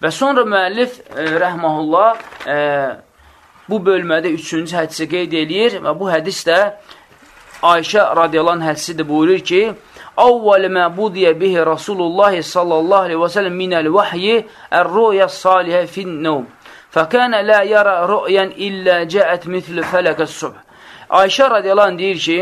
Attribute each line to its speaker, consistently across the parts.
Speaker 1: Və sonra müəllif e, rəhməhullah e, bu bölmədə üçüncü hədisi qeyd eləyir və bu hədis də Ayşə radiyallahu hədisidir buyurur ki, Avval mə budiyə bihi Rasulullah sallallahu aleyhi və səlləm minəl vəhyi ər-ruya salihə fin-növm. Fəkənə lə yərə rüyən illə cəət mithlü fələkəs subh. Ayşə radiyallahu deyir ki,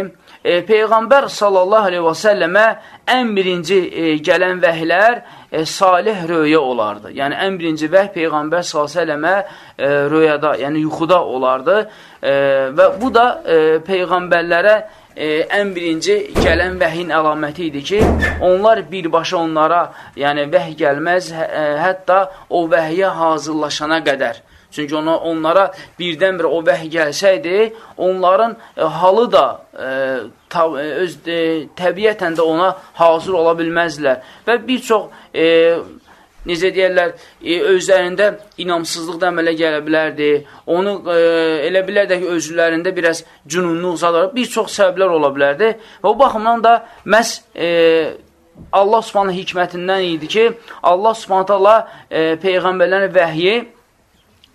Speaker 1: e, Peyğəmbər sallallahu aleyhi və səlləmə ən birinci e, gələn vəhlər e, salih röyə olardı. Yəni, ən birinci vəh Peyğəmbər s.ə.və e, röyədə, yəni yuxuda olardı e, və bu da e, Peyğəmbərlərə e, ən birinci gələn vəhin əlaməti idi ki, onlar birbaşa onlara yəni vəh gəlməz, hə, ə, hətta o vəhyə hazırlaşana qədər. Çünki ona, onlara birdən-bir o vəhy gəlsəydi, onların e, halı da e, ta, e, öz e, təbiətən də ona hazır ola bilməzlər. Və bir çox e, necə deyərlər, e, özlərində inamsızlıq da əmələ gələ bilərdi. Onu e, elə bilər də ki, özlərində biraz cünunluq zadar, bir çox səbəblər ola bilərdi. Və o baxımdan da məhz e, Allah Subhanahu hikmətindən idi ki, Allah Subhanahu e, peyğəmbərlərin vəhyi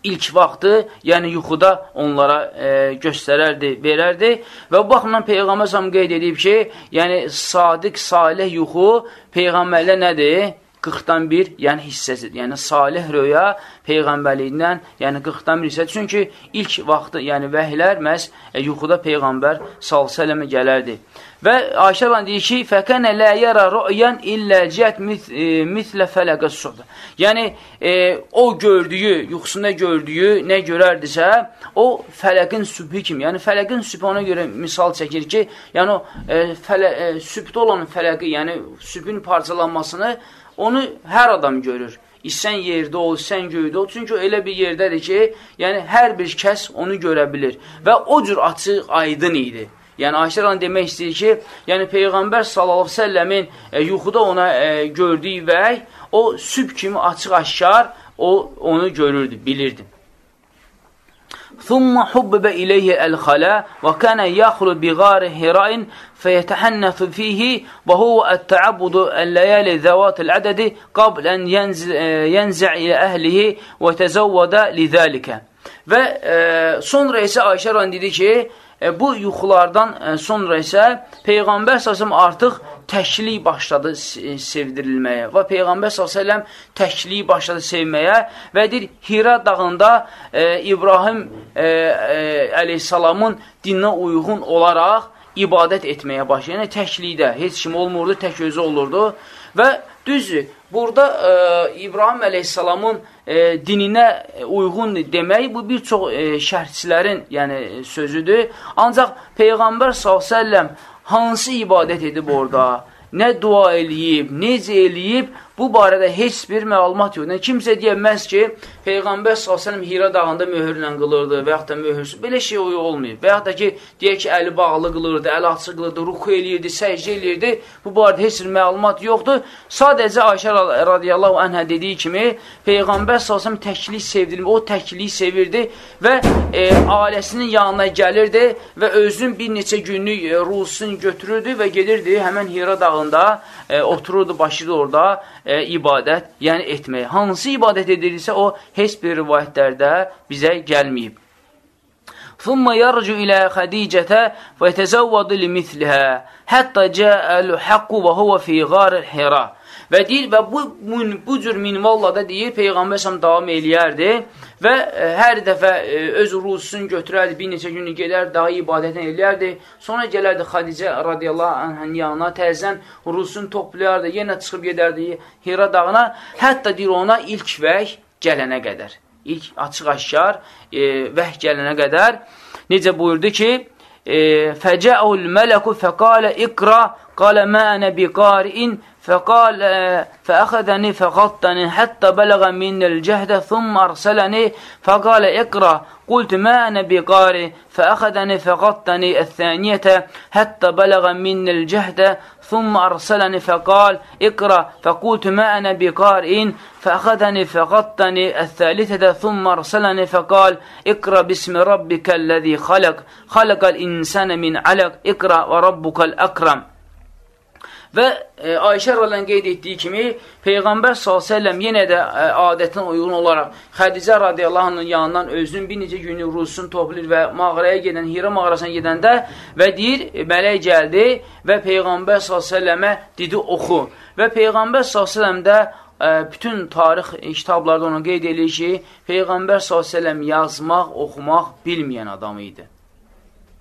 Speaker 1: ilk vaxtı, yəni yuxuda onlara e, göstərərdi, verərdi və bu baxımdan Peyğəmbər səhəm qeyd edib ki, yəni sadiq, salih yuxu Peyğəmbərlə nədir? 40-dan bir, yəni hissəsidir. Yəni salih röya peyğəmbərliyindən, yəni 40-dan bir hissədir. Çünki ilk vaxtı, yəni vəhilər məhz e, yuxuda peyğəmbər sallallahu gələrdi. Və Ayşə lan deyir ki, fəkənə lə yərə rü'yan illə cət mislə fələqə suhd. Yəni e, o gördüyü, yuxusunda gördüyü nə görərdisə, o fələqin sübhü kimi. Yəni fələqin sübhü ona görə misal çəkir ki, yəni o e, fələ, e, sübhdə olan fələqi, yəni sübhün parçalanmasını Onu hər adam görür. İsən yerdə ol, sən göydə ol. Çünki elə bir yerdədir ki, yəni hər bir kəs onu görə bilir. Və o cür açıq, aydın idi. Yəni Ayşə rəziyallahu demək istəyir ki, yəni Peyğəmbər sallallahu əleyhi və səlləmin e, yuxuda ona e, gördüyü vəhy o sübh kimi açıq-aşkar o onu görürdü, bilirdi. ثم حبب إليه الخلاء وكان يخلو بغار هراء فيتحنث فيه وهو التعبد الليالي ذوات العدد قبل أن ينزع إلى أهله وتزود لذلك Və e, sonra isə Ayşə rəvan dedi ki, e, bu yuxulardan e, sonra isə Peyğəmbər səsəm artıq təklik başladı e, sevdirilməyə və Peyğəmbər s.ə.v təkliyi başladı sevməyə və deyir, Hira dağında e, İbrahim e, e, əleyhissalamın dininə uyğun olaraq ibadət etməyə başladı. Yəni təklikdə heç kim olmurdu, tək özü olurdu və düzdür, burada e, İbrahim əleyhissalamın e, dininə uyğun demək bu bir çox e, şərhçilərin yəni sözüdür. Ancaq Peyğəmbər s.ə.v hansı ibadət edib orada, nə dua eləyib, necə eləyib, Bu barədə heç bir məlumat yox. Yəni, kimsə deyəməz ki, Peyğəmbər s.ə.v Hira dağında möhürlə qılırdı və yaxud da möhürsüz. Belə şey olmayıb. Və yaxud da ki, deyək ki, əli bağlı qılırdı, əli açıq qılırdı, ruku eləyirdi, səcdə eləyirdi. Bu barədə heç bir məlumat yoxdur. Sadəcə Ayşə radiyallahu anhə dediyi kimi, Peyğəmbər s.ə.v təklik sevdirilmir. O təkliyi sevirdi və e, ailəsinin yanına gəlirdi və özünün bir neçə günlük e, ruhsunu götürürdü və gedirdi həmən Hira dağında, e, otururdu, başıydı orada e, ibadət, yəni etmək. Hansı ibadət edilirsə, o heç bir rivayətlərdə bizə gəlməyib. ثم يرجع إلى خديجة ويتزود لمثلها حتى جاء الحق وهو في غار الحراء Və deyir, və bu, bu, cür minvalla da deyir, Peyğəmbər səhəm davam eləyərdi və ə, hər dəfə ə, öz ruhusunu götürərdi, bir neçə günü gedər, daha ibadətini eləyərdi. Sonra gələrdi Xadicə radiyallahu anhənin yanına, təzən ruhusunu toplayardı, yenə çıxıb gedərdi Hira dağına, hətta deyir ona ilk vəh gələnə qədər. İlk açıq-aşkar e, vəh gələnə qədər necə buyurdu ki, Fəcəul mələku fəqalə iqra, qalə mə ənə biqariin فقال فأخذني فغطني حتى بلغ من الجهد ثم أرسلني. فقال اقرأ. قلت ما أنا بقارئ. فأخذني فغطني الثانية حتى بلغ من الجهد ثم أرسلني. فقال اقرأ. فقلت ما أنا بقارئ. فأخذني فغطني الثالثة ثم أرسلني. فقال اقرأ باسم ربك الذي خلق. خلق الإنسان من علق. اقرأ وربك الأكرم. Və e, Ayşə rəziyallahu qeyd etdiyi kimi Peyğəmbər s.ə.v yenə də e, adətinə uyğun olaraq Xədicə radiyallahu anhın yanından özünün bir neçə günlük ruhsunu toplayır və mağaraya gedən, Hira mağarasına gedəndə və deyir, mələk gəldi və Peyğəmbər s.ə.və dedi oxu. Və Peyğəmbər s.ə.v də ə, bütün tarix kitablarda onu qeyd edir ki, Peyğəmbər s.ə.v yazmaq, oxumaq bilməyən adam idi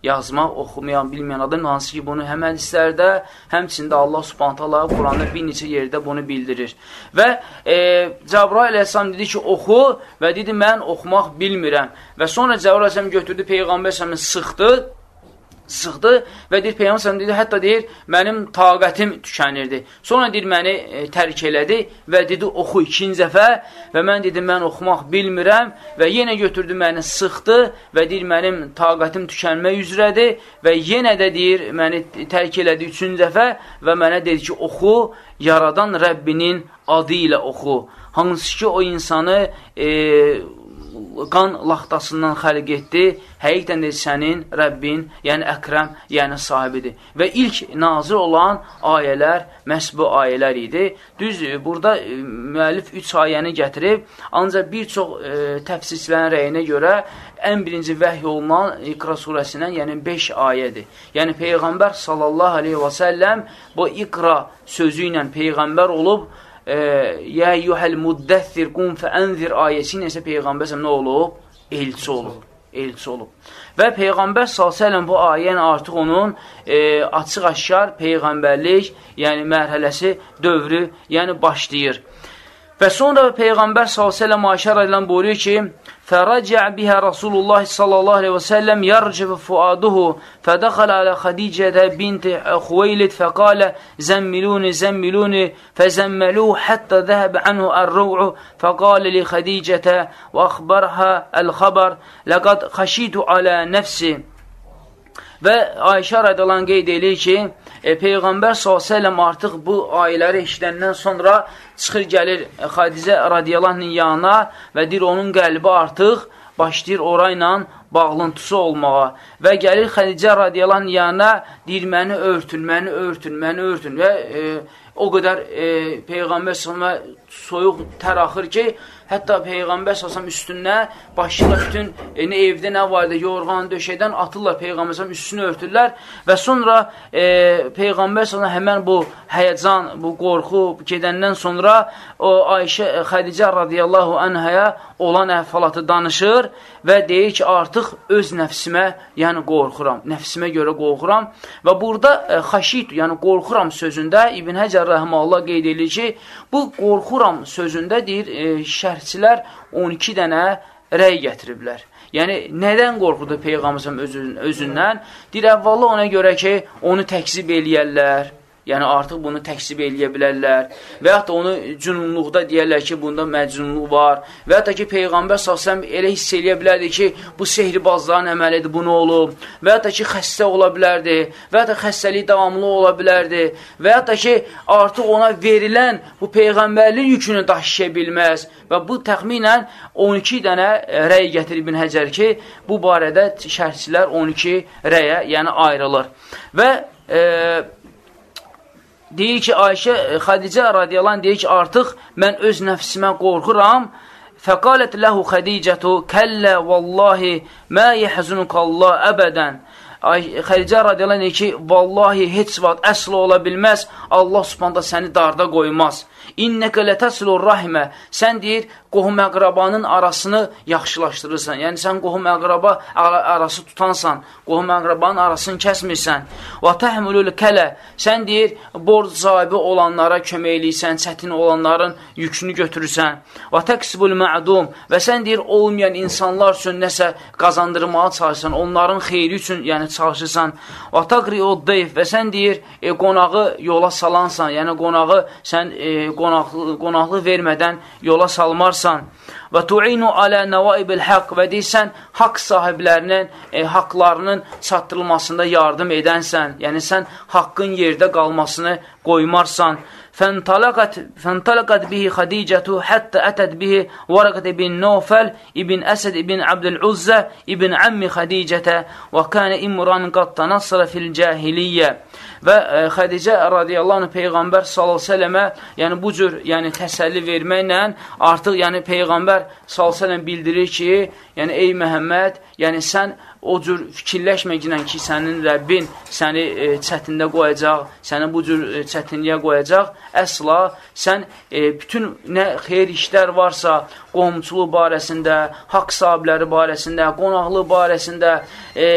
Speaker 1: yazmaq, oxumayan, bilməyən adam, hansı ki, bunu həm hədislərdə, həmçində Allah subhanətələ Quranda bir neçə yerdə bunu bildirir. Və e, Cəbrail əleyhissalam dedi ki, oxu və dedi, mən oxumaq bilmirəm. Və sonra Cəbrail əleyhissalam götürdü, Peyğəmbər səmin sıxdı sıxdı və deyir, Peyğəmbər dedi, hətta deyir, mənim taqətim tükənirdi. Sonra deyir, məni e, tərk elədi və dedi, oxu ikinci dəfə və mən dedim, mən oxumaq bilmirəm və yenə götürdü məni sıxdı və deyir, mənim taqətim tükənmək üzrədir və yenə də deyir, məni tərk elədi üçüncü dəfə və mənə dedi ki, oxu, yaradan Rəbbinin adı ilə oxu. Hansı ki, o insanı e, qan laxtasından xəlq etdi, həqiqdən də sənin Rəbbin, yəni əkrəm, yəni sahibidir. Və ilk nazir olan ayələr məhz bu ayələr idi. Düz, burada e, müəllif üç ayəni gətirib, ancaq bir çox e, təfsirçilərin rəyinə görə ən birinci vəhy olunan İqra surəsindən, yəni 5 ayədir. Yəni Peyğəmbər sallallahu aleyhi və səlləm bu İqra sözü ilə Peyğəmbər olub, Yə yuhəl muddəthir qum fəənzir ayəsi ilə isə Peyğəmbər nə olub? Elçi olub. Elçi olub. Və Peyğəmbər s.ə.v bu ayən artıq onun e, açıq-aşkar Peyğəmbərlik, yəni mərhələsi, dövrü, yəni başlayır. Və sonra Peyğəmbər s.ə.v Ayşə rədilən buyuruyor ki, فرجع بها رسول الله صلى الله عليه وسلم يرجف فؤاده فدخل على خديجة بنت خويلد فقال زملوني زملوني فزملوه حتى ذهب عنه الروع فقال لخديجة وأخبرها الخبر لقد خشيت على نفسي Və Ayşə rədəlan qeyd edir ki, e, Peyğəmbər s.ə.v artıq bu ayələri eşidəndən sonra çıxır gəlir Xadizə radiyalanın yanına və deyir, onun qəlbi artıq başlayır orayla bağlantısı olmağa və gəlir Xədicə radiyalan yanına deyir, məni örtün, məni örtün, məni örtün və e, o qədər e, Peyğəmbər s.ə.və soyuq tər axır ki, Hətta Peyğəmbər səsəm üstünə başına bütün e, nə evdə nə var idi, yorğan, döşəkdən atırlar Peyğəmbər səsəm üstünü örtürlər və sonra e, Peyğəmbər səsəm həmən bu həyəcan, bu qorxu gedəndən sonra o Ayşə e, Xədicə radiyallahu anhaya olan əhvalatı danışır və deyir ki, artıq öz nəfsimə, yəni qorxuram, nəfsimə görə qorxuram və burada e, xaşid, yəni qorxuram sözündə İbn Həcər rəhməllah qeyd edir ki, bu qorxuram sözündə deyir, e, şərh şərhçilər 12 dənə rəy gətiriblər. Yəni, nədən qorxudur Peyğəmbər özündən? Deyir, əvvəlla ona görə ki, onu təkzib eləyərlər, Yəni artıq bunu təksib eləyə bilərlər. Və yaxud da onu cünunluqda deyərlər ki, bunda məcnunluq var. Və yaxud da ki, Peyğəmbər s.ə.v elə hiss eləyə bilərdi ki, bu sehribazların əməlidir, bu nə olub? Və yaxud da ki, xəstə ola bilərdi. Və yaxud da xəstəlik davamlı ola bilərdi. Və yaxud da ki, artıq ona verilən bu Peyğəmbərlik yükünü daşıya bilməz. Və bu təxminən 12 dənə rəy gətirib İbn Həcər ki, bu barədə şərhçilər 12 rəyə, yəni ayrılır. Və e, deyir ki, Ayşə, e, Xədicə radiyalan deyir ki, artıq mən öz nəfsimə qorxuram. Fəqalət ləhu Xədicətu, kəllə vallahi mə yəhzunukallah əbədən. Xədicə radiyalan deyir ki, vallahi heç vaxt əsl ola bilməz, Allah subhanda səni darda qoymaz. İnnəkə lətəsilur rahimə. Sən deyir, qohum əqrabanın arasını yaxşılaşdırırsan. Yəni, sən qohum əqraba arası tutansan, qohum əqrabanın arasını kəsmirsən. Və təhmülül kələ. Sən deyir, borc sahibi olanlara kömək eləyirsən, çətin olanların yükünü götürürsən. Və təqsibul mədum. Və sən deyir, olmayan insanlar üçün nəsə qazandırmağa çalışırsan, onların xeyri üçün yəni çalışırsan. Və taqri o deyf. Və sən deyir, e, qonağı yola salansan, yəni qonağı sən e, qonaqlı, qonaqlı vermədən yola salmarsan olmasan və tu'inu alə nəvaibil haqq və deyirsən, haqq sahiblərinin e, haqlarının çatdırılmasında yardım edənsən, yəni sən haqqın yerdə qalmasını qoymarsan. Fəntalaqat fəntalaqat bihi Xadicətu hatta atad bihi Waraqat ibn Nufal ibn Əsəd ibn Abdul Uzza ibn ammi Xadicətə və kana imran qad tanassara fil cahiliyyə və ə, e, Xədicə radiyallahu anh Peyğəmbər s.ə.və yəni bu cür yəni, təsəlli verməklə artıq yəni, Peyğəmbər s.ə.v bildirir ki, yəni ey Məhəmməd, yəni sən o cür fikirləşməklə ki, sənin Rəbbin səni e, çətində qoyacaq, səni bu cür e, çətinliyə qoyacaq, əsla sən e, bütün nə xeyir işlər varsa, qomçuluq barəsində, haqq sahibləri barəsində, qonaqlıq barəsində, e,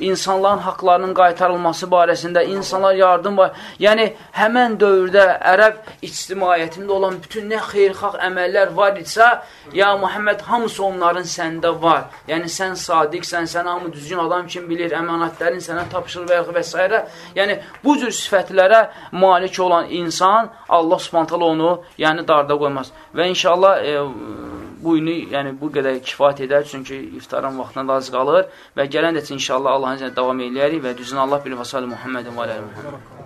Speaker 1: insanların haqlarının qaytarılması barəsində, insanlar yardım var. Yəni, həmən dövrdə ərəb ictimaiyyətində olan bütün nə xeyrxalq əməllər var idisə, ya Muhammed hamısı onların səndə var. Yəni, sən sadiqsən, sən hamı düzgün adam kim bilir, əmanətlərin sənə tapışır və, və s. Yəni, bu cür sifətlərə malik olan insan, Allah subhantal onu yəni, darda qoymaz. Və inşallah, e, bu günü yəni, bu qədər kifayət edər, çünki iftarın vaxtına az qalır və gələn də inşallah Allahın iznilə davam eləyərik və düzünə Allah bilir və salli Muhammedin və aləli Muhammed.